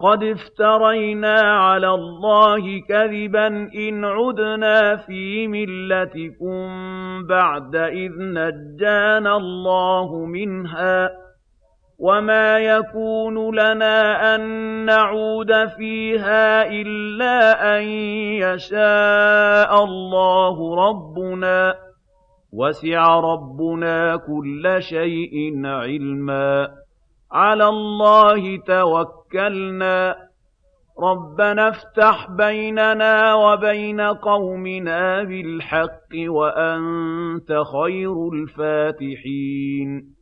قَدِ افْتَرَيْنَا عَلَى اللَّهِ كَذِبًا إِنْ عُدْنَا فِي مِلَّتِكُم بَعْدَ إِذْ نَجَّانَا اللَّهُ مِنْهَا ۚ وَمَا يَكُونُ لَنَا أَن نَّعُودَ فِيهَا إِلَّا أَن يَشَاءَ اللَّهُ رَبُّنَا ۚ وَسِعَ رَبُّنَا كُلَّ شَيْءٍ عِلْمًا عَلَى اللَّهِ تَوَكَّلْنَا ۚ. رَبَّنَا افْتَحْ بَيْنَنَا وَبَيْنَ قَوْمِنَا بِالْحَقِّ وَأَنتَ خَيْرُ الْفَاتِحِينَ.